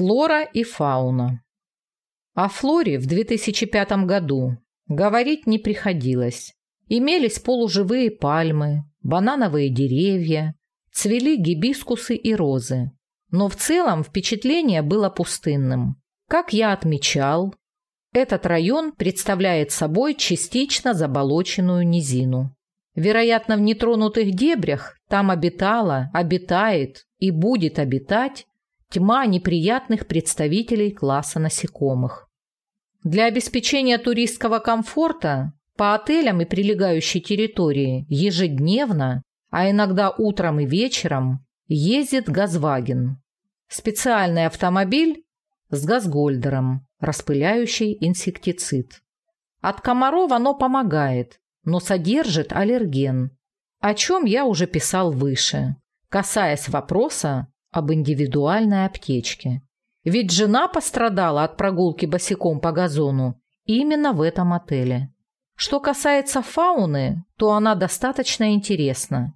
Флора и фауна. О флоре в 2005 году говорить не приходилось. Имелись полуживые пальмы, банановые деревья, цвели гибискусы и розы. Но в целом впечатление было пустынным. Как я отмечал, этот район представляет собой частично заболоченную низину. Вероятно, в нетронутых дебрях там обитала, обитает и будет обитать тьма неприятных представителей класса насекомых. Для обеспечения туристского комфорта по отелям и прилегающей территории ежедневно, а иногда утром и вечером, ездит Газваген. Специальный автомобиль с газгольдером, распыляющий инсектицид. От комаров оно помогает, но содержит аллерген, о чем я уже писал выше, касаясь вопроса об индивидуальной аптечке. Ведь жена пострадала от прогулки босиком по газону именно в этом отеле. Что касается фауны, то она достаточно интересна.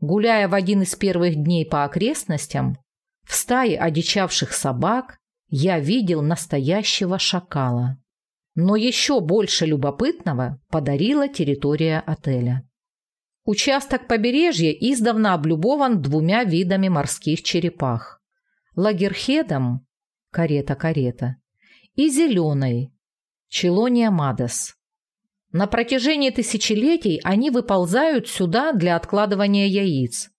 Гуляя в один из первых дней по окрестностям, в стае одичавших собак я видел настоящего шакала. Но еще больше любопытного подарила территория отеля. Участок побережья издавна облюбован двумя видами морских черепах. Лагерхедом – карета-карета и зеленой – челония мадес. На протяжении тысячелетий они выползают сюда для откладывания яиц.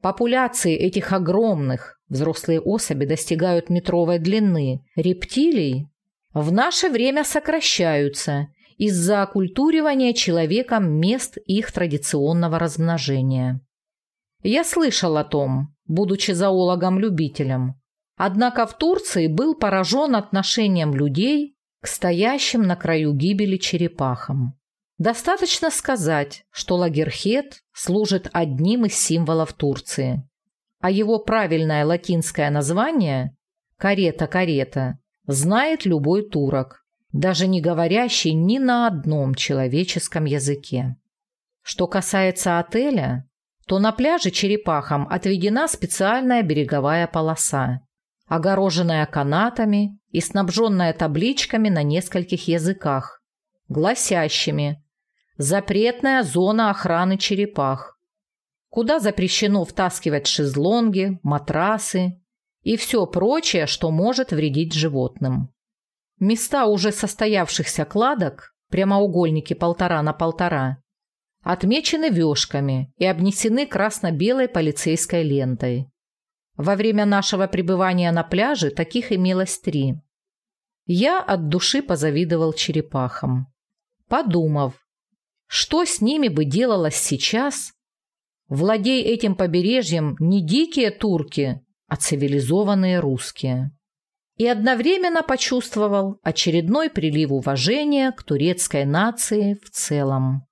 Популяции этих огромных, взрослые особи достигают метровой длины, рептилий в наше время сокращаются из-за оккультуривания человеком мест их традиционного размножения. Я слышал о том, будучи зоологом-любителем. Однако в Турции был поражен отношением людей к стоящим на краю гибели черепахам. Достаточно сказать, что лагерхет служит одним из символов Турции, а его правильное латинское название «карета-карета» знает любой турок, даже не говорящий ни на одном человеческом языке. Что касается отеля, то на пляже черепахам отведена специальная береговая полоса, огороженная канатами и снабженная табличками на нескольких языках, гласящими «Запретная зона охраны черепах», куда запрещено втаскивать шезлонги, матрасы и все прочее, что может вредить животным. Места уже состоявшихся кладок, прямоугольники полтора на полтора, отмечены вешками и обнесены красно-белой полицейской лентой. Во время нашего пребывания на пляже таких имелось три. Я от души позавидовал черепахам. Подумав, что с ними бы делалось сейчас, владей этим побережьем не дикие турки, а цивилизованные русские. И одновременно почувствовал очередной прилив уважения к турецкой нации в целом.